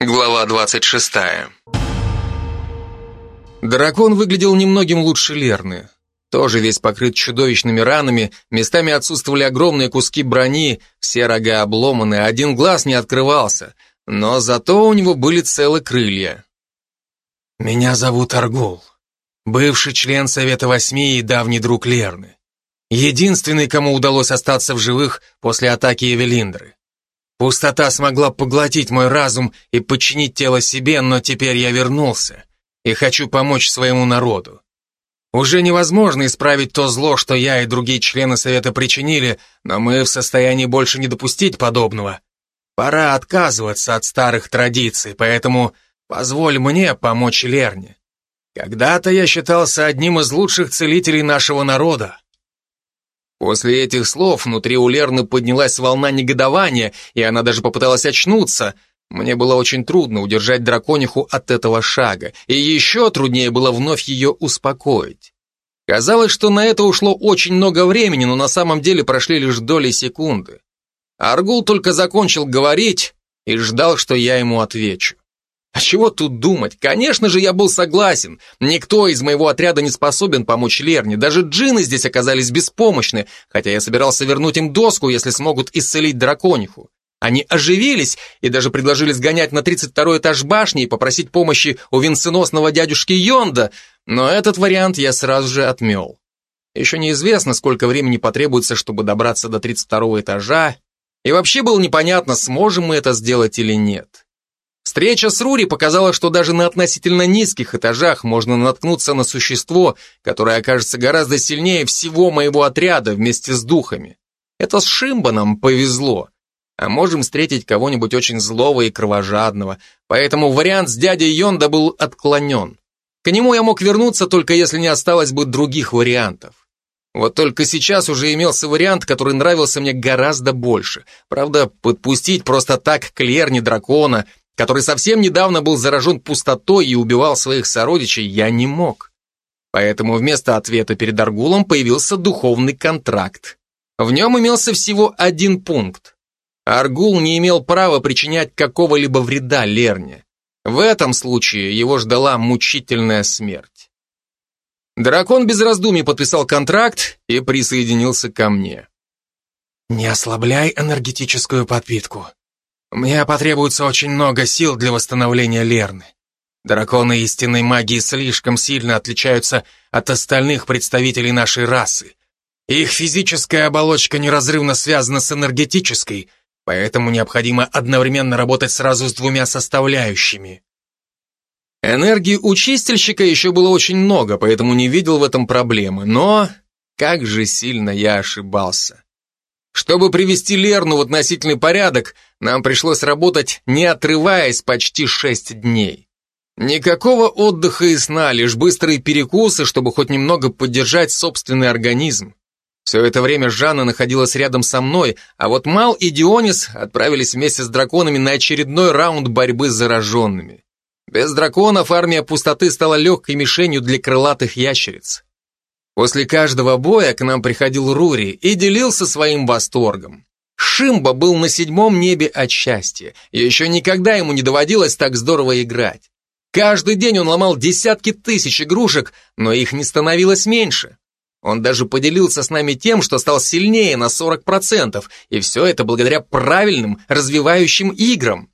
Глава 26. Дракон выглядел немногим лучше Лерны. Тоже весь покрыт чудовищными ранами, местами отсутствовали огромные куски брони, все рога обломаны, один глаз не открывался, но зато у него были целы крылья. «Меня зовут Аргул, бывший член Совета Восьми и давний друг Лерны. Единственный, кому удалось остаться в живых после атаки Эвелиндры. Пустота смогла поглотить мой разум и подчинить тело себе, но теперь я вернулся и хочу помочь своему народу. Уже невозможно исправить то зло, что я и другие члены Совета причинили, но мы в состоянии больше не допустить подобного. Пора отказываться от старых традиций, поэтому позволь мне помочь Лерне. Когда-то я считался одним из лучших целителей нашего народа. После этих слов внутри у Лерны поднялась волна негодования, и она даже попыталась очнуться. Мне было очень трудно удержать дракониху от этого шага, и еще труднее было вновь ее успокоить. Казалось, что на это ушло очень много времени, но на самом деле прошли лишь доли секунды. Аргул только закончил говорить и ждал, что я ему отвечу. А чего тут думать? Конечно же, я был согласен. Никто из моего отряда не способен помочь Лерне. Даже джины здесь оказались беспомощны, хотя я собирался вернуть им доску, если смогут исцелить дракониху. Они оживились и даже предложили сгонять на 32 этаж башни и попросить помощи у венценосного дядюшки Йонда, но этот вариант я сразу же отмел. Еще неизвестно, сколько времени потребуется, чтобы добраться до 32 этажа, и вообще было непонятно, сможем мы это сделать или нет. Встреча с Рури показала, что даже на относительно низких этажах можно наткнуться на существо, которое окажется гораздо сильнее всего моего отряда вместе с духами. Это с Шимба нам повезло. А можем встретить кого-нибудь очень злого и кровожадного, поэтому вариант с дядей Йонда был отклонен. К нему я мог вернуться, только если не осталось бы других вариантов. Вот только сейчас уже имелся вариант, который нравился мне гораздо больше. Правда, подпустить просто так к Лерне дракона который совсем недавно был заражен пустотой и убивал своих сородичей, я не мог. Поэтому вместо ответа перед Аргулом появился духовный контракт. В нем имелся всего один пункт. Аргул не имел права причинять какого-либо вреда Лерне. В этом случае его ждала мучительная смерть. Дракон без раздумий подписал контракт и присоединился ко мне. «Не ослабляй энергетическую подпитку. Мне потребуется очень много сил для восстановления Лерны. Драконы истинной магии слишком сильно отличаются от остальных представителей нашей расы. Их физическая оболочка неразрывно связана с энергетической, поэтому необходимо одновременно работать сразу с двумя составляющими. Энергии у чистильщика еще было очень много, поэтому не видел в этом проблемы, но как же сильно я ошибался. Чтобы привести Лерну в относительный порядок, нам пришлось работать, не отрываясь, почти шесть дней. Никакого отдыха и сна, лишь быстрые перекусы, чтобы хоть немного поддержать собственный организм. Все это время Жанна находилась рядом со мной, а вот Мал и Дионис отправились вместе с драконами на очередной раунд борьбы с зараженными. Без драконов армия пустоты стала легкой мишенью для крылатых ящериц. После каждого боя к нам приходил Рури и делился своим восторгом. Шимба был на седьмом небе от счастья, и еще никогда ему не доводилось так здорово играть. Каждый день он ломал десятки тысяч игрушек, но их не становилось меньше. Он даже поделился с нами тем, что стал сильнее на 40%, и все это благодаря правильным, развивающим играм.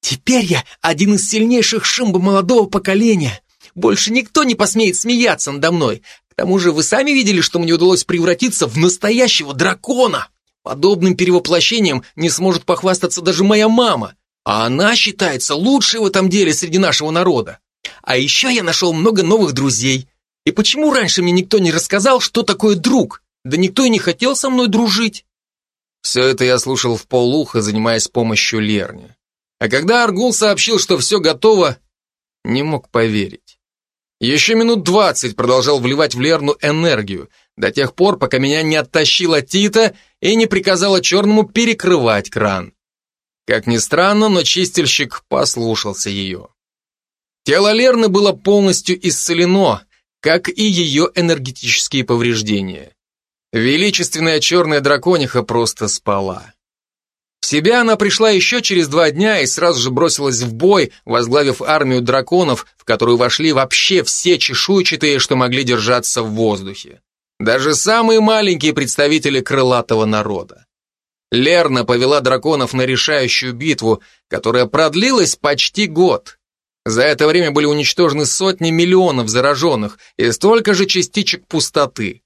«Теперь я один из сильнейших Шимба молодого поколения. Больше никто не посмеет смеяться надо мной. К тому же вы сами видели, что мне удалось превратиться в настоящего дракона. Подобным перевоплощением не сможет похвастаться даже моя мама, а она считается лучшей в этом деле среди нашего народа. А еще я нашел много новых друзей. И почему раньше мне никто не рассказал, что такое друг? Да никто и не хотел со мной дружить. Все это я слушал в полуха, занимаясь помощью Лерни. А когда Аргул сообщил, что все готово, не мог поверить. Еще минут двадцать продолжал вливать в Лерну энергию, до тех пор, пока меня не оттащила Тита и не приказала черному перекрывать кран. Как ни странно, но чистильщик послушался ее. Тело Лерны было полностью исцелено, как и ее энергетические повреждения. Величественная черная дракониха просто спала. В себя она пришла еще через два дня и сразу же бросилась в бой, возглавив армию драконов, в которую вошли вообще все чешуйчатые, что могли держаться в воздухе. Даже самые маленькие представители крылатого народа. Лерна повела драконов на решающую битву, которая продлилась почти год. За это время были уничтожены сотни миллионов зараженных и столько же частичек пустоты.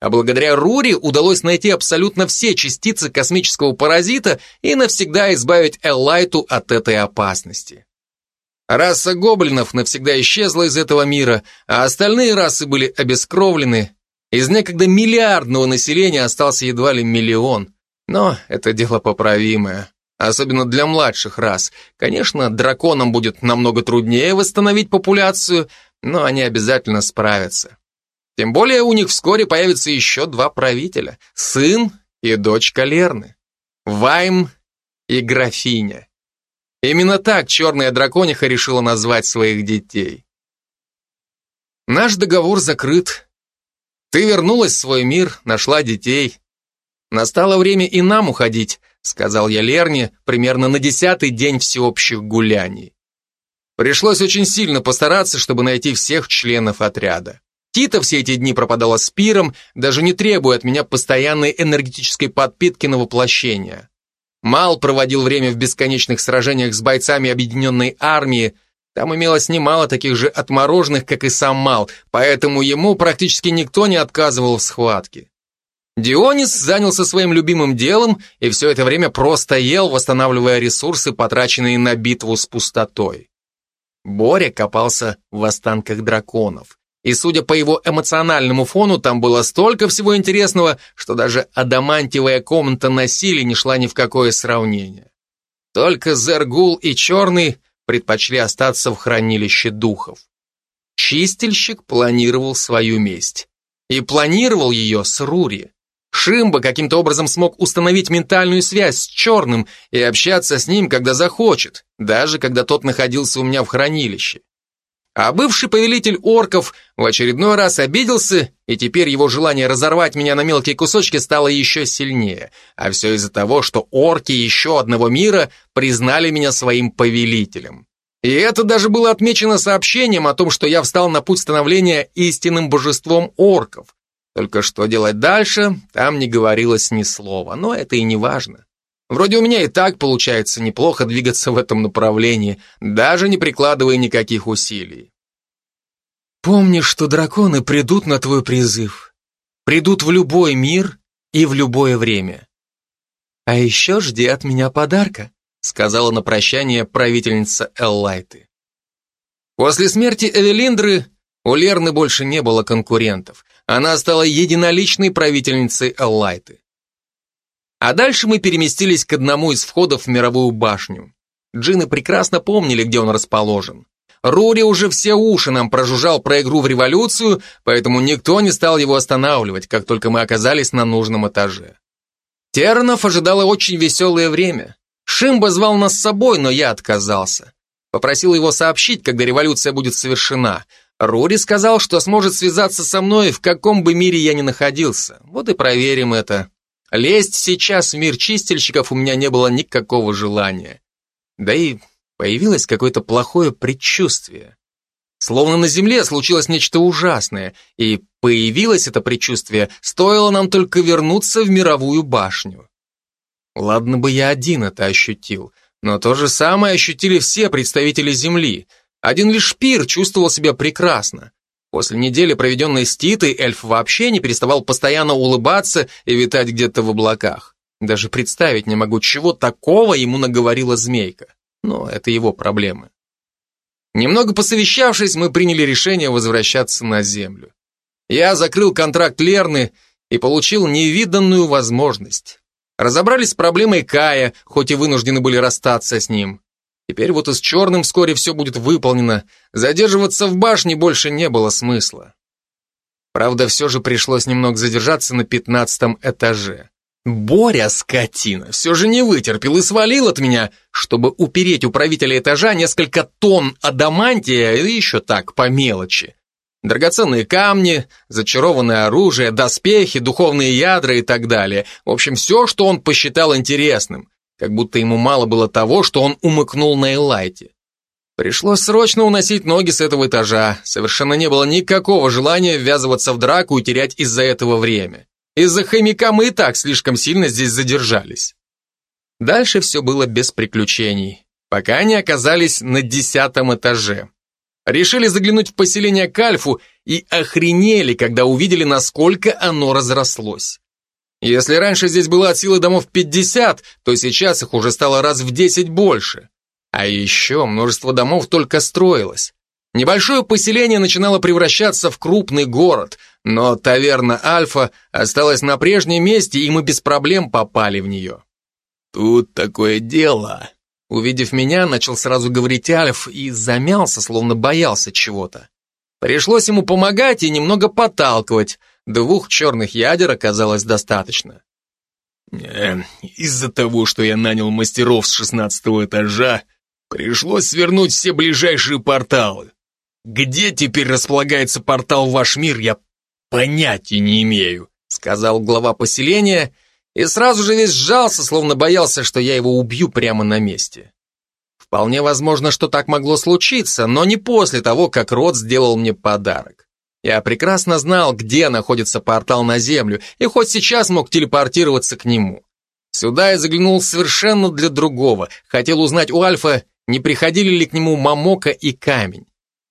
А благодаря Рури удалось найти абсолютно все частицы космического паразита и навсегда избавить Эллайту от этой опасности. Раса гоблинов навсегда исчезла из этого мира, а остальные расы были обескровлены. Из некогда миллиардного населения остался едва ли миллион. Но это дело поправимое, особенно для младших рас. Конечно, драконам будет намного труднее восстановить популяцию, но они обязательно справятся. Тем более у них вскоре появится еще два правителя, сын и дочка Лерны, Вайм и графиня. Именно так черная дракониха решила назвать своих детей. Наш договор закрыт. Ты вернулась в свой мир, нашла детей. Настало время и нам уходить, сказал я Лерне примерно на десятый день всеобщих гуляний. Пришлось очень сильно постараться, чтобы найти всех членов отряда. Тита все эти дни пропадала с пиром, даже не требуя от меня постоянной энергетической подпитки на воплощение. Мал проводил время в бесконечных сражениях с бойцами объединенной армии, там имелось немало таких же отмороженных, как и сам Мал, поэтому ему практически никто не отказывал в схватке. Дионис занялся своим любимым делом и все это время просто ел, восстанавливая ресурсы, потраченные на битву с пустотой. Боря копался в останках драконов. И судя по его эмоциональному фону, там было столько всего интересного, что даже адамантиевая комната на не шла ни в какое сравнение. Только Зергул и Черный предпочли остаться в хранилище духов. Чистильщик планировал свою месть. И планировал ее с Рури. Шимба каким-то образом смог установить ментальную связь с Черным и общаться с ним, когда захочет, даже когда тот находился у меня в хранилище. А бывший повелитель орков в очередной раз обиделся, и теперь его желание разорвать меня на мелкие кусочки стало еще сильнее. А все из-за того, что орки еще одного мира признали меня своим повелителем. И это даже было отмечено сообщением о том, что я встал на путь становления истинным божеством орков. Только что делать дальше, там не говорилось ни слова, но это и не важно. Вроде у меня и так получается неплохо двигаться в этом направлении, даже не прикладывая никаких усилий. Помни, что драконы придут на твой призыв. Придут в любой мир и в любое время. А еще жди от меня подарка, сказала на прощание правительница Эллайты. После смерти Эвелиндры у Лерны больше не было конкурентов. Она стала единоличной правительницей Эллайты. А дальше мы переместились к одному из входов в мировую башню. Джины прекрасно помнили, где он расположен. Рури уже все уши нам прожужжал про игру в революцию, поэтому никто не стал его останавливать, как только мы оказались на нужном этаже. Тернов ожидало очень веселое время. Шимба звал нас с собой, но я отказался. Попросил его сообщить, когда революция будет совершена. Рури сказал, что сможет связаться со мной, в каком бы мире я ни находился. Вот и проверим это. Лезть сейчас в мир чистильщиков у меня не было никакого желания. Да и появилось какое-то плохое предчувствие. Словно на земле случилось нечто ужасное, и появилось это предчувствие, стоило нам только вернуться в мировую башню. Ладно бы я один это ощутил, но то же самое ощутили все представители Земли. Один лишь Пир чувствовал себя прекрасно. После недели, проведенной с Титой, эльф вообще не переставал постоянно улыбаться и витать где-то в облаках. Даже представить не могу, чего такого ему наговорила змейка. Но это его проблемы. Немного посовещавшись, мы приняли решение возвращаться на землю. Я закрыл контракт Лерны и получил невиданную возможность. Разобрались с проблемой Кая, хоть и вынуждены были расстаться с ним. Теперь вот и с черным вскоре все будет выполнено. Задерживаться в башне больше не было смысла. Правда, все же пришлось немного задержаться на пятнадцатом этаже. Боря, скотина, все же не вытерпел и свалил от меня, чтобы упереть у правителя этажа несколько тонн адамантия и еще так, по мелочи. Драгоценные камни, зачарованное оружие, доспехи, духовные ядра и так далее. В общем, все, что он посчитал интересным. Как будто ему мало было того, что он умыкнул на Элайте. Пришлось срочно уносить ноги с этого этажа. Совершенно не было никакого желания ввязываться в драку и терять из-за этого время. Из-за хомяка мы и так слишком сильно здесь задержались. Дальше все было без приключений, пока они оказались на десятом этаже. Решили заглянуть в поселение Кальфу и охренели, когда увидели, насколько оно разрослось. Если раньше здесь было от силы домов 50, то сейчас их уже стало раз в 10 больше. А еще множество домов только строилось. Небольшое поселение начинало превращаться в крупный город, но таверна Альфа осталась на прежнем месте, и мы без проблем попали в нее. «Тут такое дело», Увидев меня, начал сразу говорить Альф и замялся, словно боялся чего-то. Пришлось ему помогать и немного подталкивать. Двух черных ядер оказалось достаточно. Э, Из-за того, что я нанял мастеров с шестнадцатого этажа, пришлось свернуть все ближайшие порталы. Где теперь располагается портал в ваш мир, я понятия не имею, сказал глава поселения и сразу же весь сжался, словно боялся, что я его убью прямо на месте. Вполне возможно, что так могло случиться, но не после того, как Род сделал мне подарок. Я прекрасно знал, где находится портал на Землю, и хоть сейчас мог телепортироваться к нему. Сюда я заглянул совершенно для другого, хотел узнать у Альфа, не приходили ли к нему Мамока и Камень.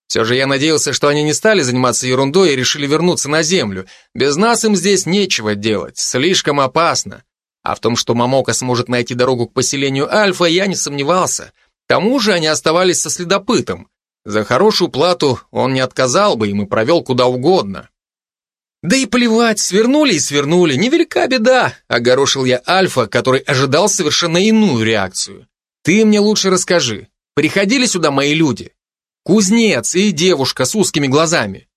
Все же я надеялся, что они не стали заниматься ерундой и решили вернуться на землю. Без нас им здесь нечего делать, слишком опасно. А в том, что Мамока сможет найти дорогу к поселению Альфа, я не сомневался. К тому же они оставались со следопытом. За хорошую плату он не отказал бы им и провел куда угодно. Да и плевать, свернули и свернули, невелика беда, огорошил я Альфа, который ожидал совершенно иную реакцию. Ты мне лучше расскажи, приходили сюда мои люди? Кузнец и девушка с узкими глазами.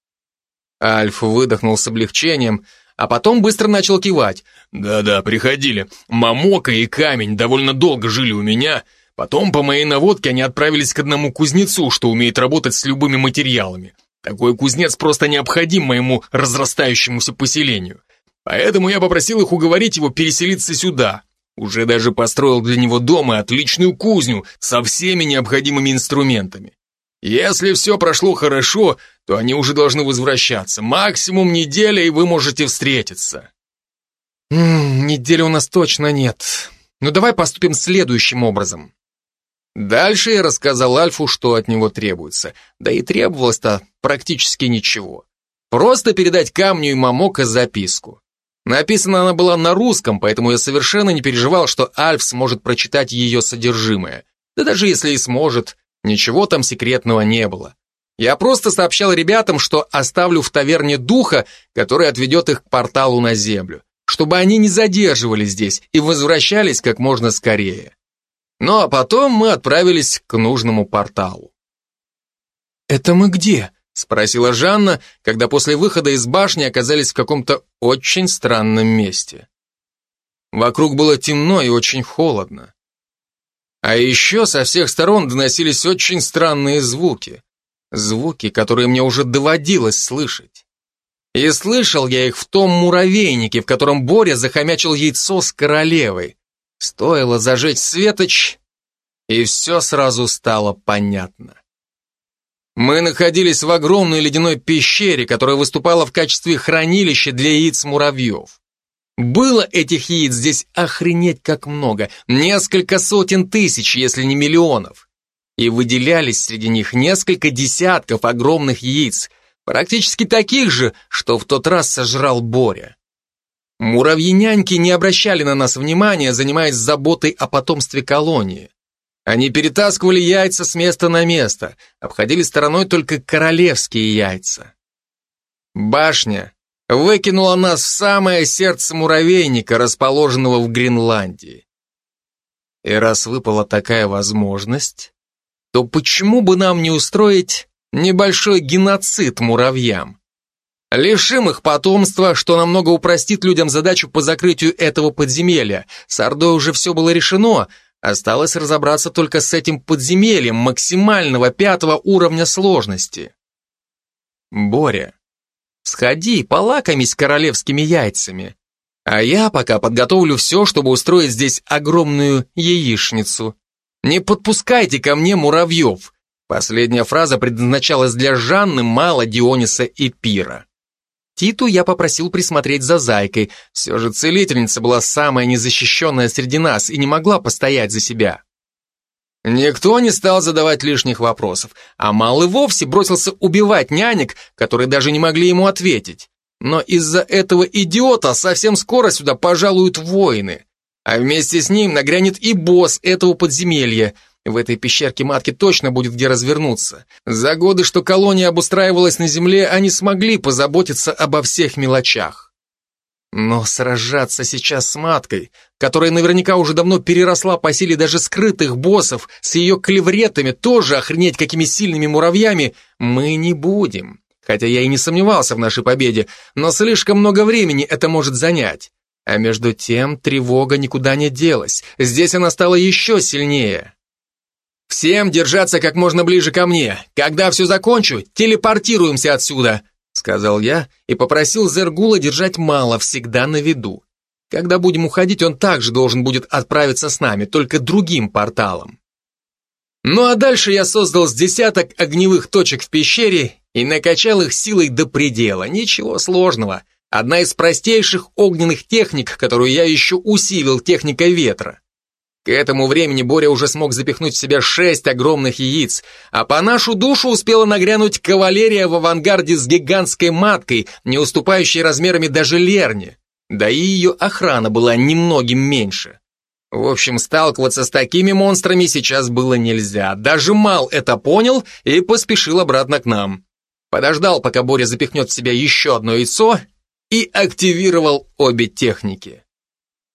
Альф выдохнул с облегчением, а потом быстро начал кивать. «Да-да, приходили. Мамока и Камень довольно долго жили у меня. Потом, по моей наводке, они отправились к одному кузнецу, что умеет работать с любыми материалами. Такой кузнец просто необходим моему разрастающемуся поселению. Поэтому я попросил их уговорить его переселиться сюда. Уже даже построил для него дом и отличную кузню со всеми необходимыми инструментами. Если все прошло хорошо, то они уже должны возвращаться. Максимум неделя, и вы можете встретиться. М недели у нас точно нет. Ну давай поступим следующим образом. Дальше я рассказал Альфу, что от него требуется. Да и требовалось-то практически ничего. Просто передать камню и Мамока записку. Написана она была на русском, поэтому я совершенно не переживал, что Альф сможет прочитать ее содержимое. Да даже если и сможет, Ничего там секретного не было. Я просто сообщал ребятам, что оставлю в таверне духа, который отведет их к порталу на землю, чтобы они не задерживались здесь и возвращались как можно скорее. Ну а потом мы отправились к нужному порталу. «Это мы где?» — спросила Жанна, когда после выхода из башни оказались в каком-то очень странном месте. Вокруг было темно и очень холодно. А еще со всех сторон доносились очень странные звуки. Звуки, которые мне уже доводилось слышать. И слышал я их в том муравейнике, в котором Боря захомячил яйцо с королевой. Стоило зажечь светоч, и все сразу стало понятно. Мы находились в огромной ледяной пещере, которая выступала в качестве хранилища для яиц муравьев. Было этих яиц здесь охренеть как много, несколько сотен тысяч, если не миллионов. И выделялись среди них несколько десятков огромных яиц, практически таких же, что в тот раз сожрал Боря. Муравьи-няньки не обращали на нас внимания, занимаясь заботой о потомстве колонии. Они перетаскивали яйца с места на место, обходили стороной только королевские яйца. Башня выкинула нас в самое сердце муравейника, расположенного в Гренландии. И раз выпала такая возможность, то почему бы нам не устроить небольшой геноцид муравьям? Лишим их потомства, что намного упростит людям задачу по закрытию этого подземелья. С Ордой уже все было решено, осталось разобраться только с этим подземельем максимального пятого уровня сложности. Боря, Сходи, полакомись королевскими яйцами. А я пока подготовлю все, чтобы устроить здесь огромную яичницу. Не подпускайте ко мне муравьев. Последняя фраза предназначалась для Жанны, Мала, Диониса и Пира. Титу я попросил присмотреть за зайкой. Все же целительница была самая незащищенная среди нас и не могла постоять за себя. Никто не стал задавать лишних вопросов, а Мал и вовсе бросился убивать нянек, которые даже не могли ему ответить. Но из-за этого идиота совсем скоро сюда пожалуют воины. А вместе с ним нагрянет и босс этого подземелья – в этой пещерке матки точно будет где развернуться. За годы, что колония обустраивалась на земле, они смогли позаботиться обо всех мелочах. Но сражаться сейчас с маткой, которая наверняка уже давно переросла по силе даже скрытых боссов, с ее клевретами, тоже охренеть какими сильными муравьями, мы не будем. Хотя я и не сомневался в нашей победе, но слишком много времени это может занять. А между тем тревога никуда не делась. Здесь она стала еще сильнее. «Всем держаться как можно ближе ко мне. Когда все закончу, телепортируемся отсюда», сказал я и попросил Зергула держать мало всегда на виду. Когда будем уходить, он также должен будет отправиться с нами, только другим порталом. Ну а дальше я создал с десяток огневых точек в пещере и накачал их силой до предела. Ничего сложного. Одна из простейших огненных техник, которую я еще усилил техникой ветра. К этому времени Боря уже смог запихнуть в себя шесть огромных яиц, а по нашу душу успела нагрянуть кавалерия в авангарде с гигантской маткой, не уступающей размерами даже Лерне. Да и ее охрана была немногим меньше. В общем, сталкиваться с такими монстрами сейчас было нельзя. Даже Мал это понял и поспешил обратно к нам. Подождал, пока Боря запихнет в себя еще одно яйцо и активировал обе техники.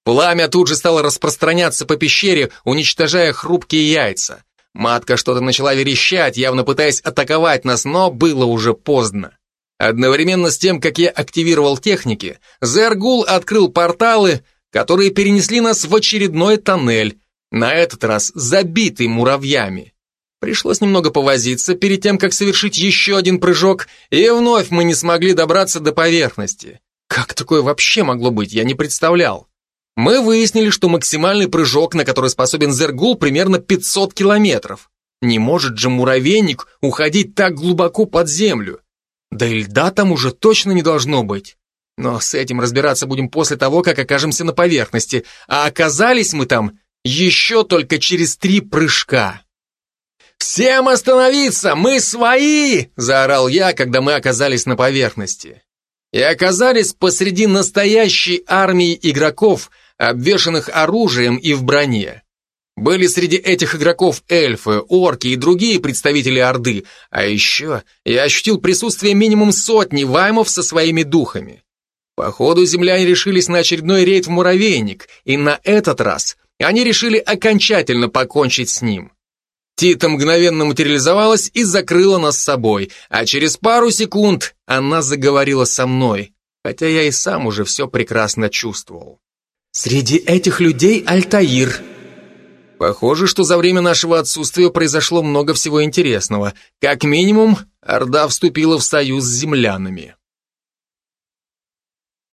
Пламя тут же стало распространяться по пещере, уничтожая хрупкие яйца. Матка что-то начала верещать, явно пытаясь атаковать нас, но было уже поздно. Одновременно с тем, как я активировал техники, Зергул открыл порталы, которые перенесли нас в очередной тоннель, на этот раз забитый муравьями. Пришлось немного повозиться перед тем, как совершить еще один прыжок, и вновь мы не смогли добраться до поверхности. Как такое вообще могло быть, я не представлял. Мы выяснили, что максимальный прыжок, на который способен Зергул, примерно 500 километров. Не может же муравейник уходить так глубоко под землю. Да и льда там уже точно не должно быть. Но с этим разбираться будем после того, как окажемся на поверхности, а оказались мы там еще только через три прыжка. «Всем остановиться! Мы свои!» – заорал я, когда мы оказались на поверхности. И оказались посреди настоящей армии игроков, обвешанных оружием и в броне. Были среди этих игроков эльфы, орки и другие представители Орды, а еще я ощутил присутствие минимум сотни ваймов со своими духами. Походу, земляне решились на очередной рейд в муравейник, и на этот раз они решили окончательно покончить с ним. Тита мгновенно материализовалась и закрыла нас с собой, а через пару секунд она заговорила со мной, хотя я и сам уже все прекрасно чувствовал. Среди этих людей Альтаир. Похоже, что за время нашего отсутствия произошло много всего интересного. Как минимум, Орда вступила в союз с землянами.